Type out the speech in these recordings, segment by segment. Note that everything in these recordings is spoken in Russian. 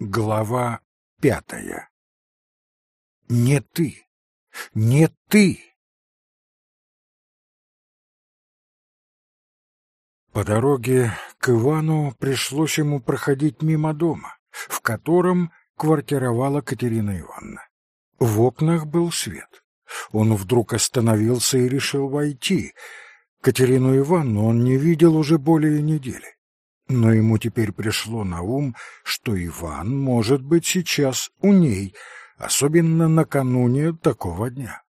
Глава пятая. Не ты, не ты. По дороге к Ивану пришлось ему проходить мимо дома, в котором квартировала Катерина Ивановна. В окнах был свет. Он вдруг остановился и решил войти. Катерину Ивановну он не видел уже более недели. Но ему теперь пришло на ум, что Иван может быть сейчас у ней, особенно накануне такого дня.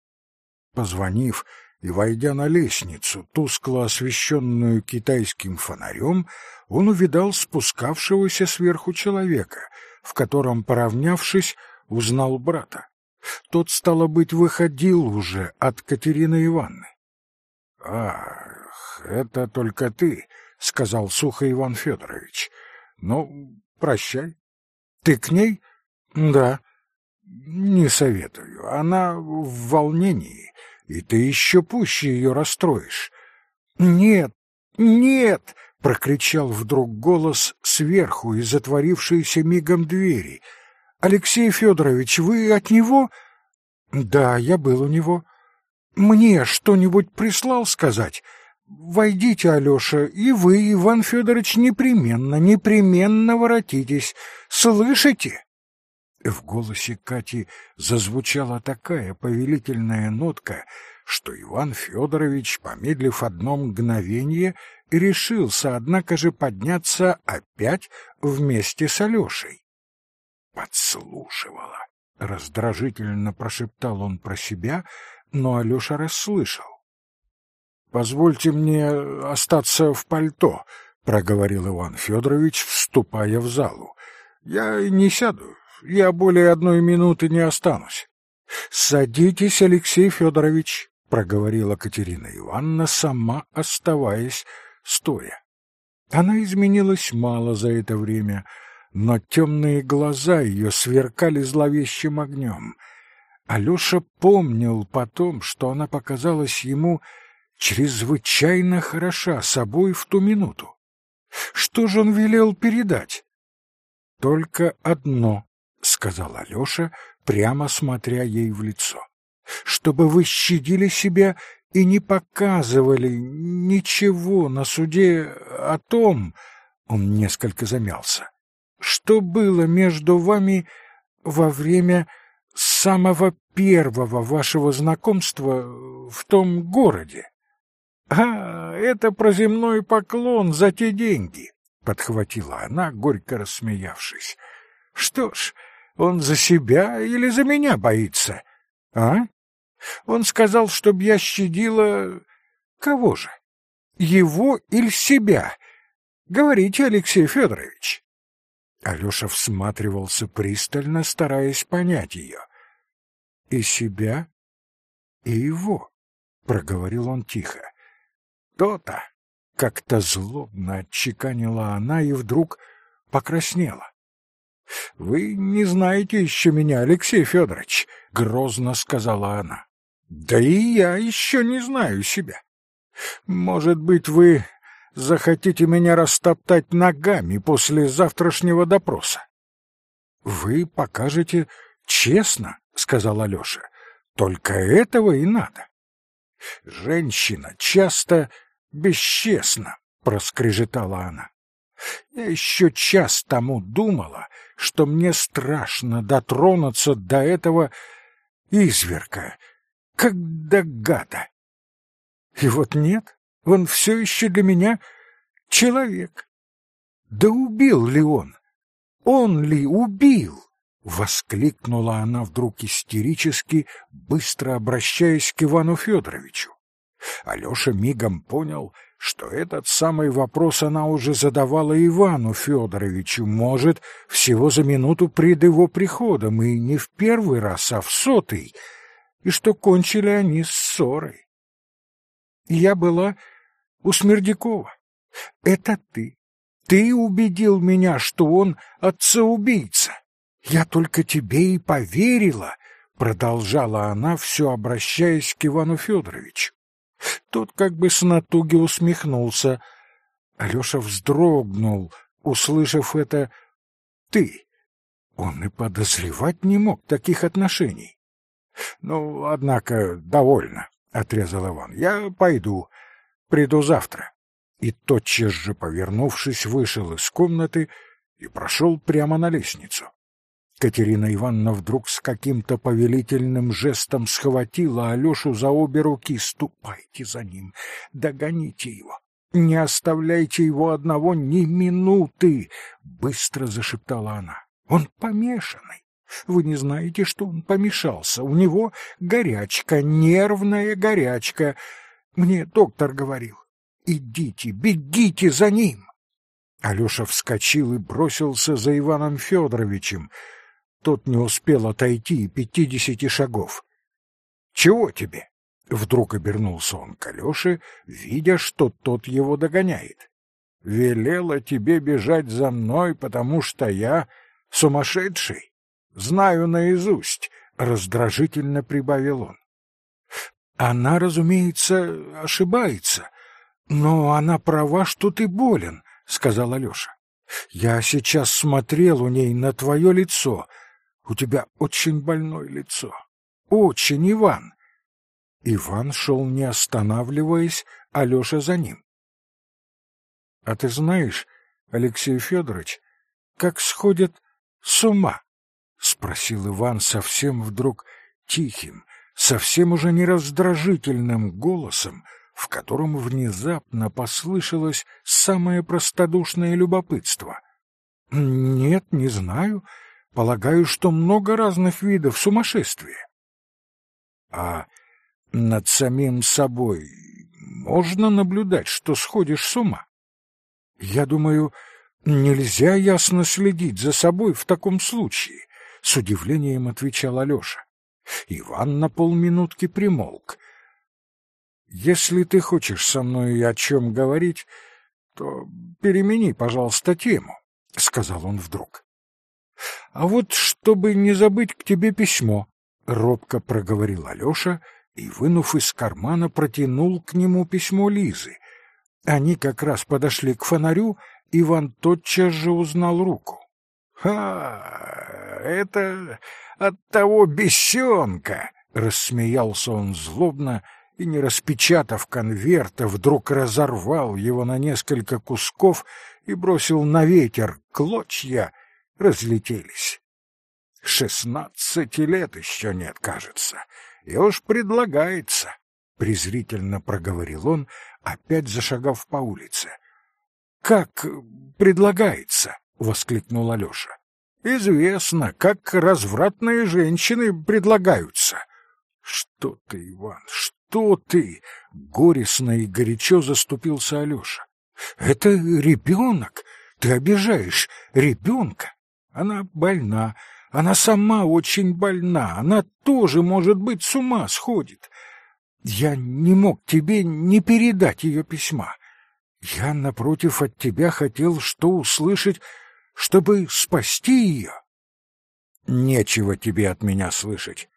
Позвонив и войдя на лестницу, тускло освещенную китайским фонарем, он увидал спускавшегося сверху человека, в котором, поравнявшись, узнал брата. Тот, стало быть, выходил уже от Катерины Ивановны. — Ах, это только ты! — сказал сухо Иван Федорович. — Ну, прощай. — Ты к ней? — Да. — Не советую. Она в волнении, и ты еще пуще ее расстроишь. — Нет, нет! — прокричал вдруг голос сверху из затворившейся мигом двери. — Алексей Федорович, вы от него? — Да, я был у него. — Мне что-нибудь прислал сказать? — Войдите, Алёша, и вы, Иван Федорович, непременно, непременно воротитесь. Слышите? В голосе Кати зазвучала такая повелительная нотка, что Иван Федорович, помедлив одно мгновение, решился, однако же, подняться опять вместе с Алёшей. Подслушивала. Раздражительно прошептал он про себя, но Алёша расслышал. Позвольте мне остаться в пальто, проговорил Иван Федорович, вступая в залу. Я не сяду, я более одной минуты не останусь. Садитесь, Алексей Федорович, проговорила Катерина Ивановна, сама оставаясь стоя. Она изменилась мало за это время, но темные глаза ее сверкали зловещим огнем. Алеша помнил потом, что она показалась ему чрезвычайно хороша собой в ту минуту. Что же он велел передать? — Только одно, — сказал Алеша, прямо смотря ей в лицо. — Чтобы вы щадили себя и не показывали ничего на суде о том, — он несколько замялся, — что было между вами во время самого первого вашего знакомства в том городе. «А, это про земной поклон за те деньги», — подхватила она, горько рассмеявшись. «Что ж, он за себя или за меня боится? А? Он сказал, чтоб я щадила... Кого же? Его или себя? Говорите, Алексей Федорович». Алеша всматривался пристально, стараясь понять ее. «И себя, и его», — проговорил он тихо. То-то, как-то злобно отчеканила она и вдруг покраснела. Вы не знаете еще меня, Алексей Федорович, грозно сказала она. Да и я еще не знаю себя. Может быть, вы захотите меня растоптать ногами после завтрашнего допроса? Вы покажете честно, сказал Алёша. Только этого и надо. Женщина часто бесчестно, — проскрежетала она. Я еще час тому думала, что мне страшно дотронуться до этого изверка, как до гада. И вот нет, он все еще для меня человек. Да убил ли он? Он ли убил? — воскликнула она вдруг истерически, быстро обращаясь к Ивану Федоровичу. Алеша мигом понял, что этот самый вопрос она уже задавала Ивану Федоровичу, может, всего за минуту пред его приходом, и не в первый раз, а в сотый, и что кончили они ссорой. Я была у Смердякова. Это ты. Ты убедил меня, что он отца-убийца. Я только тебе и поверила, продолжала она, все обращаясь к Ивану Федоровичу. Тот как бы с натуги усмехнулся. Алеша вздрогнул, услышав это «ты». Он и подозревать не мог таких отношений. — Ну, однако, довольно, — отрезал Иван. — Я пойду. Приду завтра. И тотчас же, повернувшись, вышел из комнаты и прошел прямо на лестницу. Катерина Ивановна вдруг с каким-то повелительным жестом схватила Алешу за обе руки. «Ступайте за ним, догоните его, не оставляйте его одного ни минуты!» — быстро зашептала она. Он помешанный. Вы не знаете, что он помешался. У него горячка, нервная горячка. Мне доктор говорил. Идите, бегите за ним. Алёша вскочил и бросился за Иваном Федоровичем. Тот не успел отойти и пятидесяти шагов. «Чего тебе?» Вдруг обернулся он к Алёше, видя, что тот его догоняет. «Велела тебе бежать за мной, потому что я Сумасшедший? Знаю наизусть, раздражительно прибавил он. Она, разумеется, ошибается, но она права, что ты болен, сказал Алёша. Я сейчас смотрел у ней на твое лицо. У тебя очень больное лицо. Очень, Иван. Иван шел не останавливаясь, Алёша за ним. А ты знаешь, Алексей Федорович, как сходят с ума? — спросил Иван совсем вдруг тихим, совсем уже не раздражительным голосом, в котором внезапно послышалось самое простодушное любопытство. — Нет, не знаю. Полагаю, что много разных видов сумасшествия. — А над самим собой можно наблюдать, что сходишь с ума? Я думаю, Нельзя ясно следить за собой в таком случае, с удивлением отвечал Алёша. Иван на полминутки примолк. Если ты хочешь со мной о чем говорить, то перемени, пожалуйста, тему, сказал он вдруг. А вот чтобы не забыть к тебе письмо, робко проговорил Алёша и, вынув из кармана, протянул к нему письмо Лизы. Они как раз подошли к фонарю Иван тотчас же узнал руку. «Ха! Это от того бесенка!» — рассмеялся он злобно и, не распечатав конверта, вдруг разорвал его на несколько кусков и бросил на ветер. Клочья разлетелись. «Шестнадцати лет еще нет, кажется, и уж предлагается», — презрительно проговорил он, опять зашагав по улице. Как предлагается, воскликнул Алёша. Известно, как развратные женщины предлагаются. Что ты, Иван, что ты? горестно и горячо заступился Алёша. Это ребенок, ты обижаешь ребенка. Она больна, она сама очень больна, она тоже, может быть, с ума сходит. Я не мог тебе не передать ее письма. Я, напротив, от тебя хотел что услышать, чтобы спасти ее. Нечего тебе от меня слышать.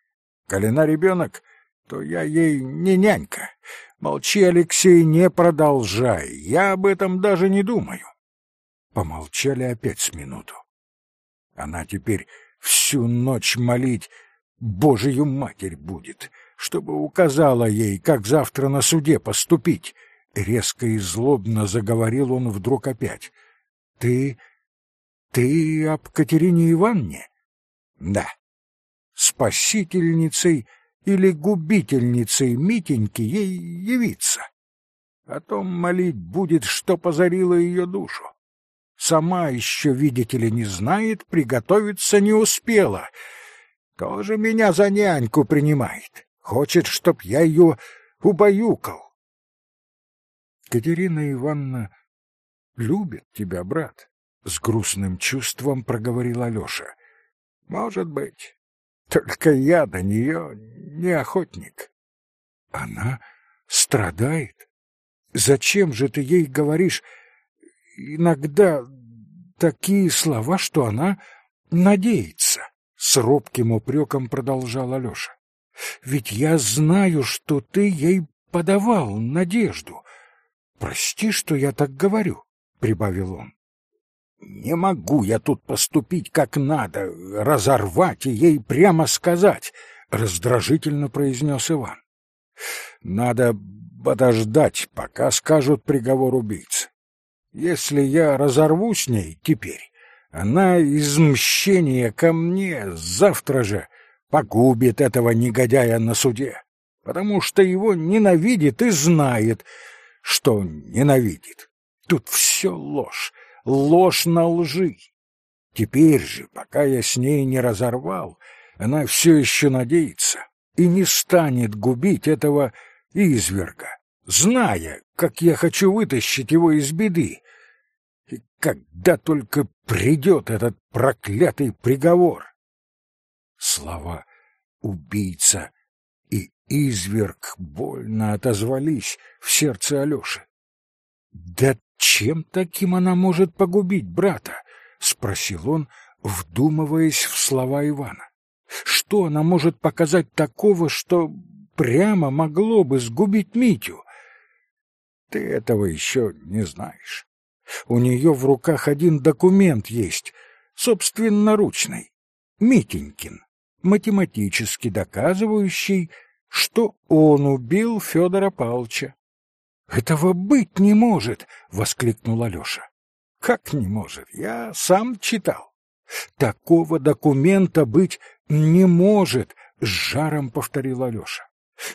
Коли на ребенок, то я ей не нянька. Молчи, Алексей, не продолжай. Я об этом даже не думаю. Помолчали опять с минуту. Она теперь всю ночь молить Божию Матерь будет, чтобы указала ей, как завтра на суде поступить. Резко и злобно заговорил он вдруг опять. — Ты... ты об Катерине Ивановне? — Да. Спасительницей или губительницей Митеньки ей явиться. О том молить будет, что позарило ее душу. Сама еще, видите ли, не знает, приготовиться не успела. Тоже меня за няньку принимает. Хочет, чтоб я ее убаюкал. Катерина Ивановна любит тебя, брат, — с грустным чувством проговорил Алеша. — Может быть. Только я до нее не охотник. Она страдает. Зачем же ты ей говоришь иногда такие слова, что она надеется? С робким упреком продолжал Алеша. Ведь я знаю, что ты ей подавал надежду. Прости, что я так говорю, прибавил он. Не могу я тут поступить как надо, разорвать и ей прямо сказать, раздражительно произнес Иван. Надо подождать, пока скажут приговор убийцы. Если я разорву с ней теперь, она из мщения ко мне завтра же погубит этого негодяя на суде, потому что его ненавидит и знает, что ненавидит. Тут все ложь, ложь на лжи. Теперь же, пока я с ней не разорвал, она все еще надеется и не станет губить этого изверга, зная, как я хочу вытащить его из беды. И когда только придет этот проклятый приговор. Слова «убийца» и «изверг» больно отозвались в сердце Алёши. «Да чем таким она может погубить брата?» — спросил он, вдумываясь в слова Ивана. «Что она может показать такого, что прямо могло бы сгубить Митю?» «Ты этого еще не знаешь. У нее в руках один документ есть, собственноручный, Митенькин, математически доказывающий, что он убил Федора Павловича. «Этого быть не может!» — воскликнул Алеша. «Как не может? Я сам читал. Такого документа быть не может!» — с жаром повторил Алеша.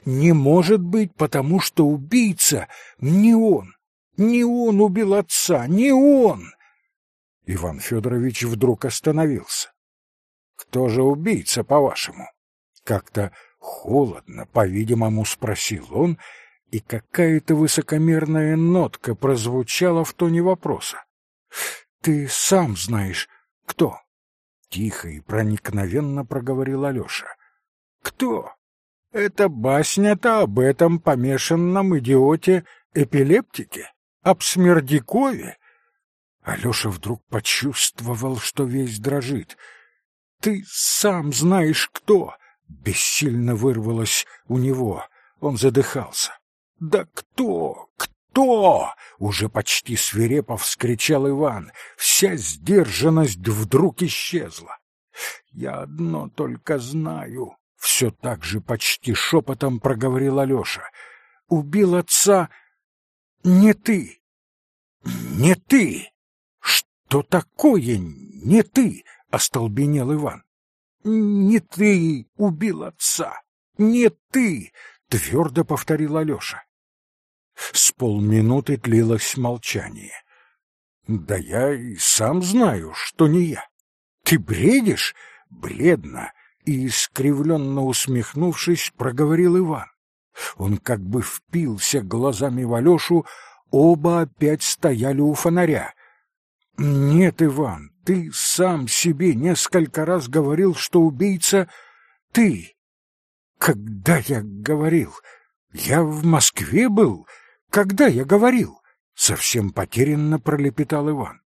«Не может быть, потому что убийца не он, не он убил отца, не он!» Иван Федорович вдруг остановился. «Кто же убийца, по-вашему?» Как-то холодно, по-видимому, спросил он, — и какая-то высокомерная нотка прозвучала в тоне вопроса. «Ты сам знаешь, кто?» — тихо и проникновенно проговорил Алеша. «Кто? Это басня-то об этом помешанном идиоте-эпилептике? Об Смердякове?» Алеша вдруг почувствовал, что весь дрожит. «Ты сам знаешь, кто!» — бессильно вырвалось у него. Он задыхался. «Да кто? Кто?» — уже почти свирепо вскричал Иван. Вся сдержанность вдруг исчезла. «Я одно только знаю», — все так же почти шепотом проговорил Алеша. «Убил отца не ты, не ты!» «Что такое не ты?» — остолбенел Иван. «Не ты убил отца! Не ты!» — твердо повторил Алеша. С полминуты тлелось молчание. «Да я и сам знаю, что не я. Ты бредишь?» Бледно и искривленно усмехнувшись, проговорил Иван. Он как бы впился глазами в Алешу, оба опять стояли у фонаря. «Нет, Иван, ты сам себе несколько раз говорил, что убийца — ты. Когда я говорил? Я в Москве был, когда я говорил? Совсем потерянно пролепетал Иван.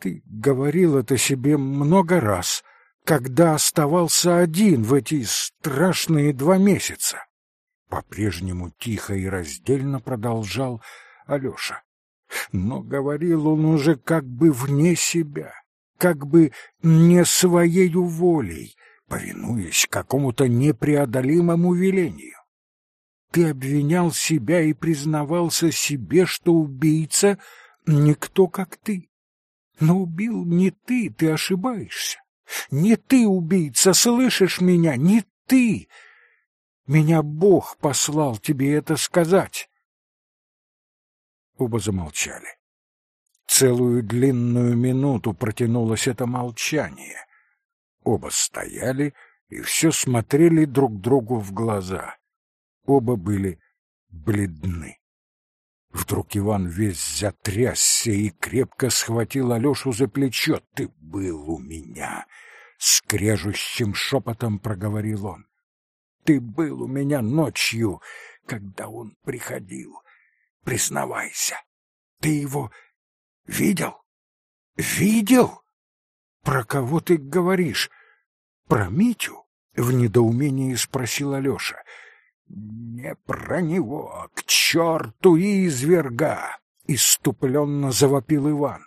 Ты говорил это себе много раз, когда оставался один в эти страшные два месяца. По-прежнему тихо и раздельно продолжал Алёша. Но говорил он уже как бы вне себя, как бы не своею волей, повинуясь какому-то непреодолимому велению. Ты обвинял себя и признавался себе, что убийца никто, как ты. Но убил не ты, ты ошибаешься. Не ты убийца, слышишь меня? Не ты! Меня Бог послал тебе это сказать. Оба замолчали. Целую длинную минуту протянулось это молчание. Оба стояли и все смотрели друг другу в глаза. Оба были бледны. Вдруг Иван весь затрясся и крепко схватил Алешу за плечо. «Ты был у меня!» — скрежущим шепотом проговорил он. «Ты был у меня ночью, когда он приходил. Признавайся, ты его видел? Видел? Про кого ты говоришь? Про Митю?» — в недоумении спросил Алеша. «Не про него, к черту изверга!» — иступленно завопил Иван.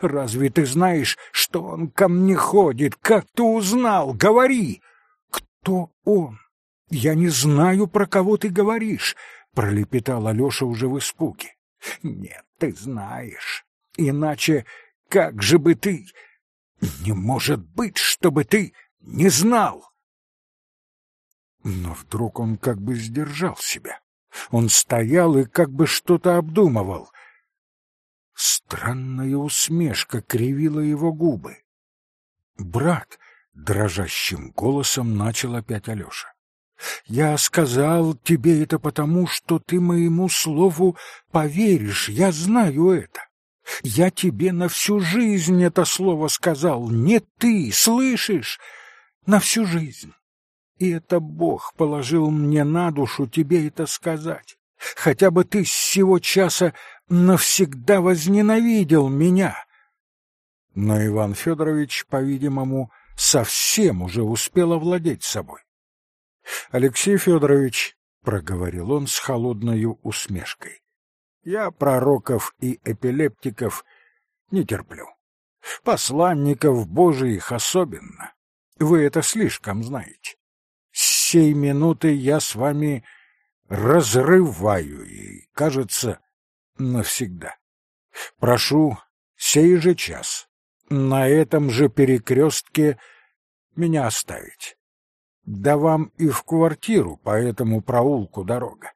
Разве ты знаешь, что он ко мне ходит? Как ты узнал? Говори! Кто он? Я не знаю, про кого ты говоришь, пролепетал Алёша уже в испуге. Нет, ты знаешь. Иначе как же бы ты... Не может быть, чтобы ты не знал. Но вдруг он как бы сдержал себя. Он стоял и как бы что-то обдумывал. Странная усмешка кривила его губы. «Брат!» — дрожащим голосом начал опять Алеша. «Я сказал тебе это потому, что ты моему слову поверишь, я знаю это. Я тебе на всю жизнь это слово сказал, не ты, слышишь? На всю жизнь. И это Бог положил мне на душу тебе это сказать. Хотя бы ты с сего часа навсегда возненавидел меня. Но Иван Федорович, по-видимому, совсем уже успел овладеть собой. Алексей Федорович, проговорил он с холодной усмешкой. Я пророков и эпилептиков не терплю. Посланников Божиих особенно. Вы это слишком знаете. С сей минуты я с вами разрываю и, кажется, навсегда. Прошу сей же час на этом же перекрестке меня оставить. Да вам и в квартиру по этому проулку дорога.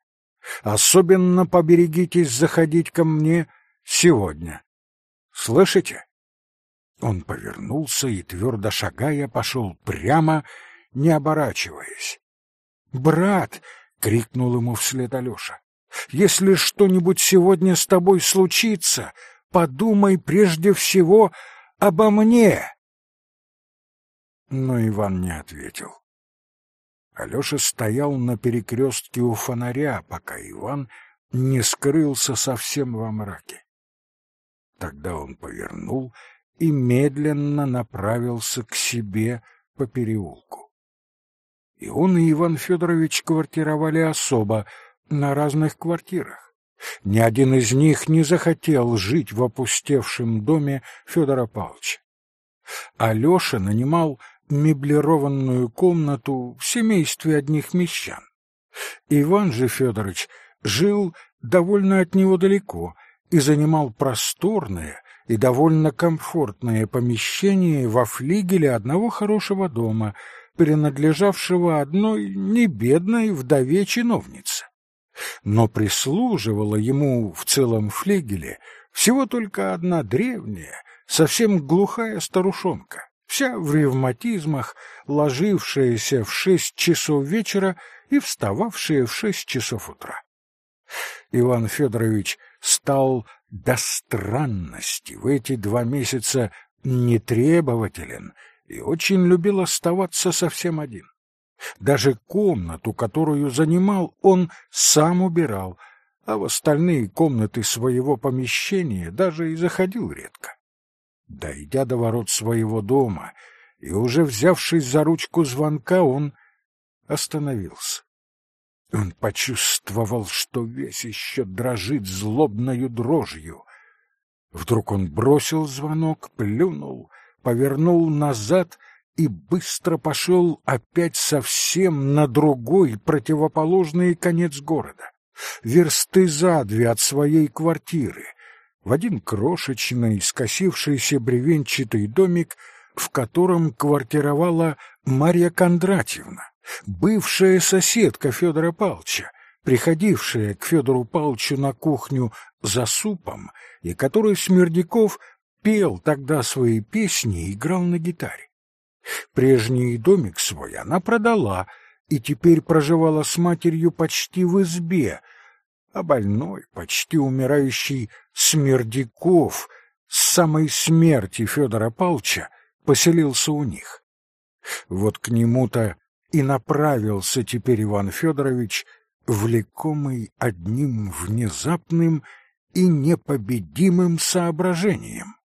Особенно поберегитесь заходить ко мне сегодня. Слышите? Он повернулся и, твердо шагая, пошел прямо, не оборачиваясь. «Брат!» — крикнул ему вслед Алеша. «Если что-нибудь сегодня с тобой случится, подумай прежде всего обо мне!» Но Иван не ответил. Алеша стоял на перекрестке у фонаря, пока Иван не скрылся совсем во мраке. Тогда он повернул и медленно направился к себе по переулку. И он и Иван Федорович квартировали особо на разных квартирах. Ни один из них не захотел жить в опустевшем доме Федора Павловича. Алеша нанимал меблированную комнату в семействе одних мещан. Иван же Федорович жил довольно от него далеко и занимал просторное и довольно комфортное помещение во флигеле одного хорошего дома, принадлежавшего одной небедной вдове чиновнице. Но прислуживала ему в целом флигеле всего только одна древняя, совсем глухая старушонка вся в ревматизмах, ложившаяся в шесть часов вечера и встававшая в шесть часов утра. Иван Федорович стал до странности в эти два месяца нетребователен и очень любил оставаться совсем один. Даже комнату, которую занимал, он сам убирал, а в остальные комнаты своего помещения даже и заходил редко. Дойдя до ворот своего дома и уже взявшись за ручку звонка, он остановился. Он почувствовал, что весь еще дрожит злобною дрожью. Вдруг он бросил звонок, плюнул, повернул назад и быстро пошел опять совсем на другой противоположный конец города, версты за две от своей квартиры — в один крошечный, скосившийся бревенчатый домик, в котором квартировала Марья Кондратьевна, бывшая соседка Федора Павловича, приходившая к Федору Павловичу на кухню за супом, и которой Смердяков пел тогда свои песни и играл на гитаре. Прежний домик свой она продала и теперь проживала с матерью почти в избе, а больной, почти умирающий Смердяков с самой смерти Федора Палча поселился у них. Вот к нему-то и направился теперь Иван Федорович, влекомый одним внезапным и непобедимым соображением.